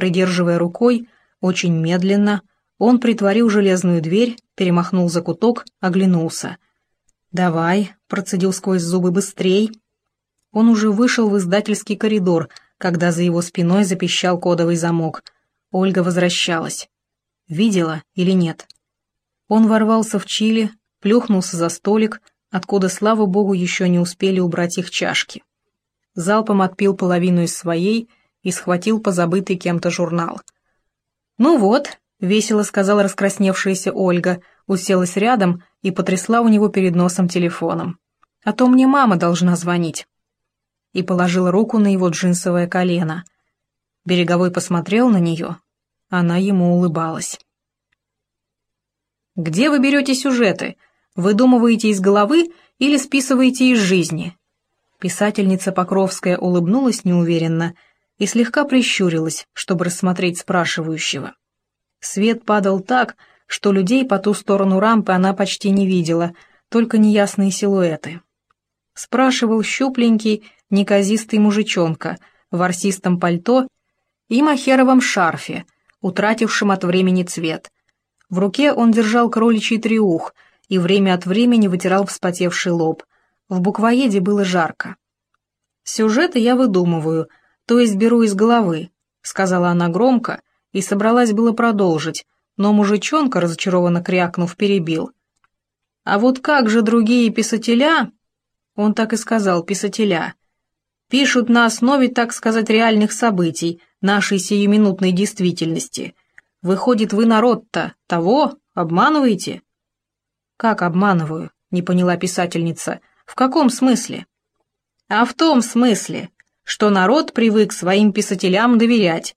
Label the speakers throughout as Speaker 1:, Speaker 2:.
Speaker 1: Придерживая рукой, очень медленно, он притворил железную дверь, перемахнул за куток, оглянулся. «Давай», — процедил сквозь зубы, — «быстрей». Он уже вышел в издательский коридор, когда за его спиной запищал кодовый замок. Ольга возвращалась. Видела или нет? Он ворвался в Чили, плюхнулся за столик, откуда, слава богу, еще не успели убрать их чашки. Залпом отпил половину из своей и схватил позабытый кем-то журнал. «Ну вот», — весело сказала раскрасневшаяся Ольга, уселась рядом и потрясла у него перед носом телефоном. «А то мне мама должна звонить». И положила руку на его джинсовое колено. Береговой посмотрел на нее. Она ему улыбалась. «Где вы берете сюжеты?» Выдумываете из головы или списываете из жизни?» Писательница Покровская улыбнулась неуверенно и слегка прищурилась, чтобы рассмотреть спрашивающего. Свет падал так, что людей по ту сторону рампы она почти не видела, только неясные силуэты. Спрашивал щупленький, неказистый мужичонка в ворсистом пальто и махеровом шарфе, утратившем от времени цвет. В руке он держал кроличий триух — и время от времени вытирал вспотевший лоб. В буквоеде было жарко. «Сюжеты я выдумываю, то есть беру из головы», — сказала она громко, и собралась было продолжить, но мужичонка, разочарованно крякнув, перебил. «А вот как же другие писателя?» Он так и сказал, писателя. «Пишут на основе, так сказать, реальных событий, нашей сиюминутной действительности. Выходит, вы народ-то того обманываете?» «Как обманываю?» — не поняла писательница. «В каком смысле?» «А в том смысле, что народ привык своим писателям доверять.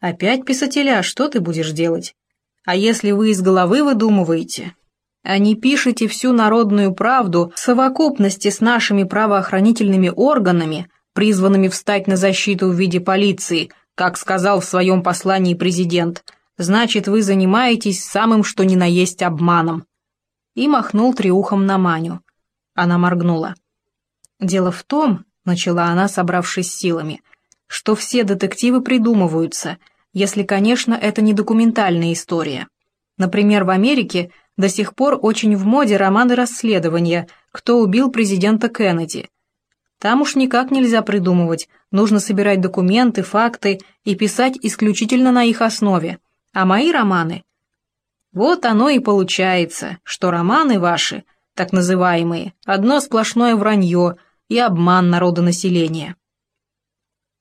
Speaker 1: Опять писателя, что ты будешь делать? А если вы из головы выдумываете, а не пишете всю народную правду в совокупности с нашими правоохранительными органами, призванными встать на защиту в виде полиции, как сказал в своем послании президент, значит, вы занимаетесь самым что ни на есть обманом и махнул триухом на Маню. Она моргнула. «Дело в том», — начала она, собравшись силами, «что все детективы придумываются, если, конечно, это не документальная история. Например, в Америке до сих пор очень в моде романы расследования «Кто убил президента Кеннеди». Там уж никак нельзя придумывать, нужно собирать документы, факты и писать исключительно на их основе. А мои романы вот оно и получается, что романы ваши, так называемые, одно сплошное вранье и обман народонаселения.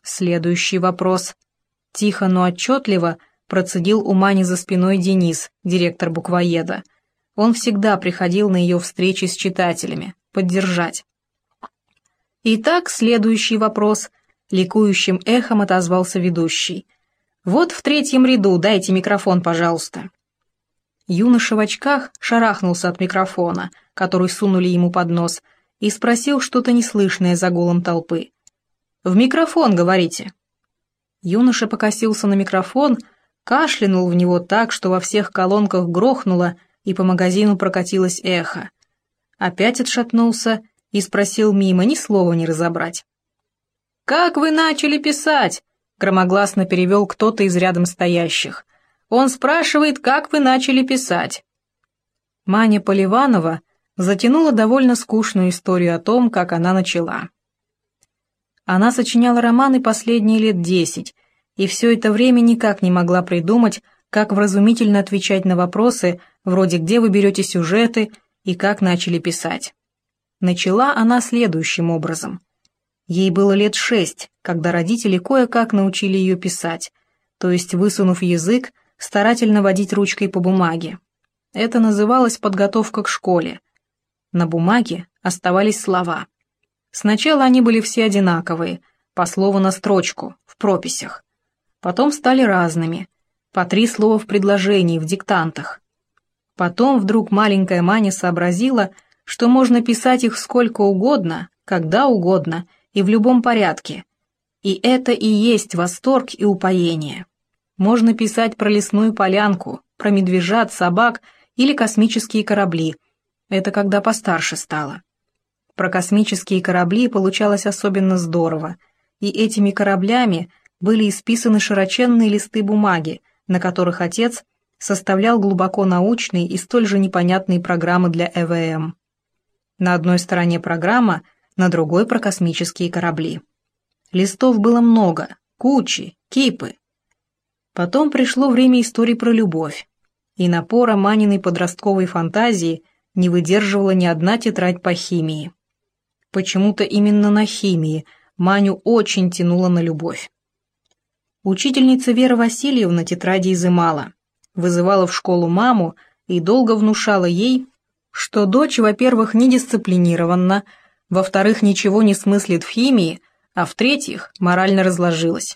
Speaker 1: Следующий вопрос. Тихо, но отчетливо процедил у Мани за спиной Денис, директор буквоеда. Он всегда приходил на ее встречи с читателями, поддержать. Итак, следующий вопрос. Ликующим эхом отозвался ведущий. Вот в третьем ряду дайте микрофон, пожалуйста. Юноша в очках шарахнулся от микрофона, который сунули ему под нос, и спросил что-то неслышное за гулом толпы. «В микрофон, говорите». Юноша покосился на микрофон, кашлянул в него так, что во всех колонках грохнуло, и по магазину прокатилось эхо. Опять отшатнулся и спросил мимо, ни слова не разобрать. «Как вы начали писать?» — громогласно перевел кто-то из рядом стоящих — он спрашивает, как вы начали писать». Маня Поливанова затянула довольно скучную историю о том, как она начала. Она сочиняла романы последние лет десять, и все это время никак не могла придумать, как вразумительно отвечать на вопросы, вроде «где вы берете сюжеты» и «как начали писать». Начала она следующим образом. Ей было лет шесть, когда родители кое-как научили ее писать, то есть, высунув язык, старательно водить ручкой по бумаге. Это называлось подготовка к школе. На бумаге оставались слова. Сначала они были все одинаковые, по слову на строчку, в прописях. Потом стали разными, по три слова в предложении, в диктантах. Потом вдруг маленькая Маня сообразила, что можно писать их сколько угодно, когда угодно и в любом порядке. И это и есть восторг и упоение. Можно писать про лесную полянку, про медвежат, собак или космические корабли. Это когда постарше стало. Про космические корабли получалось особенно здорово, и этими кораблями были исписаны широченные листы бумаги, на которых отец составлял глубоко научные и столь же непонятные программы для ЭВМ. На одной стороне программа, на другой про космические корабли. Листов было много, кучи, кипы. Потом пришло время истории про любовь, и напора Маниной подростковой фантазии не выдерживала ни одна тетрадь по химии. Почему-то именно на химии Маню очень тянуло на любовь. Учительница Вера Васильевна тетради изымала, вызывала в школу маму и долго внушала ей, что дочь, во-первых, недисциплинированна, во-вторых, ничего не смыслит в химии, а в-третьих, морально разложилась.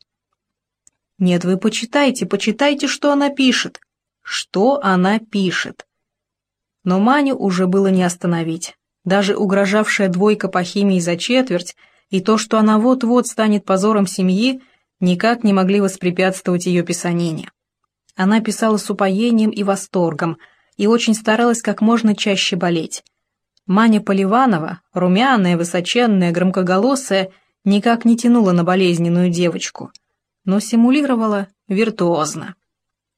Speaker 1: Нет, вы почитайте, почитайте, что она пишет. Что она пишет. Но Маню уже было не остановить. Даже угрожавшая двойка по химии за четверть и то, что она вот-вот станет позором семьи, никак не могли воспрепятствовать ее писанине. Она писала с упоением и восторгом, и очень старалась как можно чаще болеть. Маня Поливанова, румяная, высоченная, громкоголосая, никак не тянула на болезненную девочку, но симулировала виртуозно.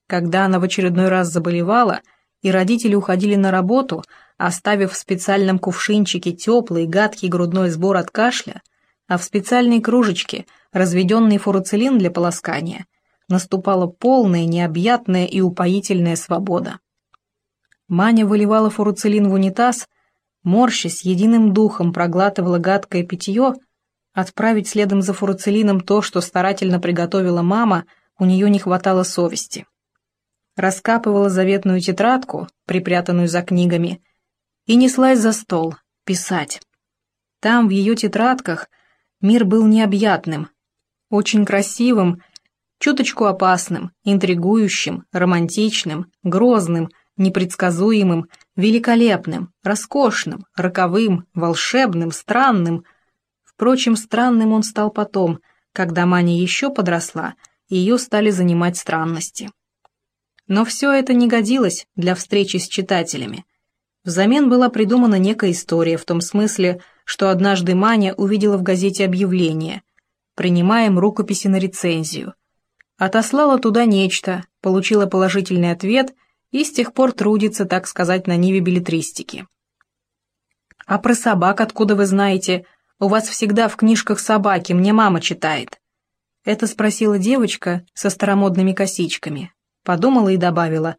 Speaker 1: Когда она в очередной раз заболевала, и родители уходили на работу, оставив в специальном кувшинчике теплый, гадкий грудной сбор от кашля, а в специальной кружечке разведенный фуруцилин для полоскания, наступала полная, необъятная и упоительная свобода. Маня выливала фуруцилин в унитаз, морщась, единым духом проглатывала гадкое питье, отправить следом за фуруцилином то, что старательно приготовила мама, у нее не хватало совести. Раскапывала заветную тетрадку, припрятанную за книгами, и неслась за стол, писать. Там, в ее тетрадках, Мир был необъятным, очень красивым, чуточку опасным, интригующим, романтичным, грозным, непредсказуемым, великолепным, роскошным, роковым, волшебным, странным. Впрочем, странным он стал потом, когда Маня еще подросла, и ее стали занимать странности. Но все это не годилось для встречи с читателями. Взамен была придумана некая история в том смысле, что однажды Маня увидела в газете объявление «Принимаем рукописи на рецензию». Отослала туда нечто, получила положительный ответ и с тех пор трудится, так сказать, на ниве билетристики. «А про собак откуда вы знаете? У вас всегда в книжках собаки, мне мама читает». Это спросила девочка со старомодными косичками. Подумала и добавила.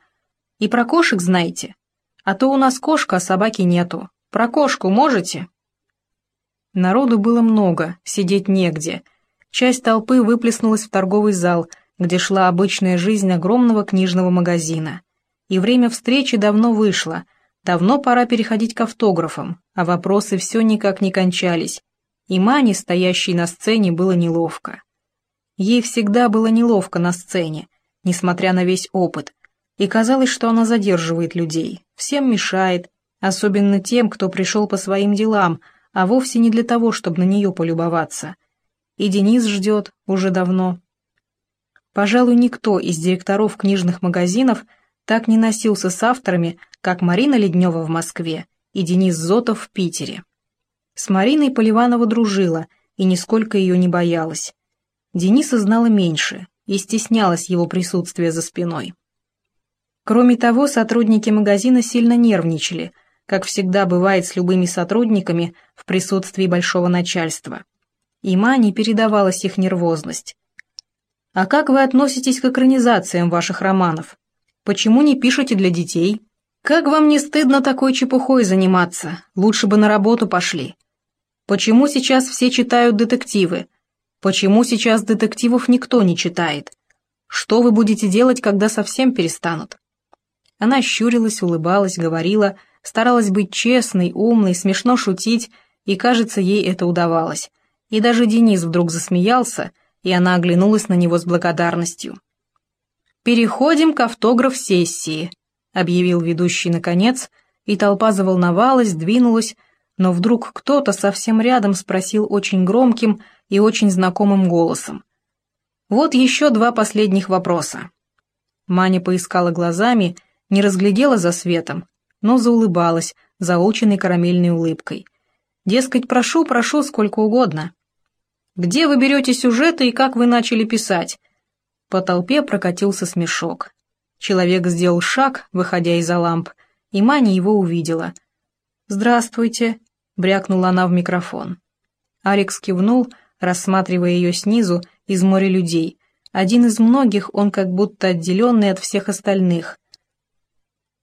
Speaker 1: «И про кошек знаете? А то у нас кошка, а собаки нету. Про кошку можете?» Народу было много, сидеть негде. Часть толпы выплеснулась в торговый зал, где шла обычная жизнь огромного книжного магазина. И время встречи давно вышло, давно пора переходить к автографам, а вопросы все никак не кончались. И Мане, стоящей на сцене, было неловко. Ей всегда было неловко на сцене, несмотря на весь опыт, и казалось, что она задерживает людей, всем мешает, особенно тем, кто пришел по своим делам, а вовсе не для того, чтобы на нее полюбоваться. И Денис ждет уже давно. Пожалуй, никто из директоров книжных магазинов так не носился с авторами, как Марина Леднева в Москве и Денис Зотов в Питере. С Мариной Поливанова дружила и нисколько ее не боялась. Дениса знала меньше и стеснялась его присутствия за спиной. Кроме того, сотрудники магазина сильно нервничали – как всегда бывает с любыми сотрудниками в присутствии большого начальства. И Мане передавалась их нервозность. «А как вы относитесь к экранизациям ваших романов? Почему не пишете для детей? Как вам не стыдно такой чепухой заниматься? Лучше бы на работу пошли. Почему сейчас все читают детективы? Почему сейчас детективов никто не читает? Что вы будете делать, когда совсем перестанут?» Она щурилась, улыбалась, говорила – старалась быть честной, умной, смешно шутить, и, кажется, ей это удавалось. И даже Денис вдруг засмеялся, и она оглянулась на него с благодарностью. «Переходим к автограф-сессии», — объявил ведущий наконец, и толпа заволновалась, двинулась, но вдруг кто-то совсем рядом спросил очень громким и очень знакомым голосом. «Вот еще два последних вопроса». Маня поискала глазами, не разглядела за светом, но заулыбалась заученной карамельной улыбкой. Дескать, прошу, прошу, сколько угодно. Где вы берете сюжеты и как вы начали писать?» По толпе прокатился смешок. Человек сделал шаг, выходя из-за ламп, и Маня его увидела. «Здравствуйте», — брякнула она в микрофон. Алекс кивнул, рассматривая ее снизу из моря людей. Один из многих, он как будто отделенный от всех остальных.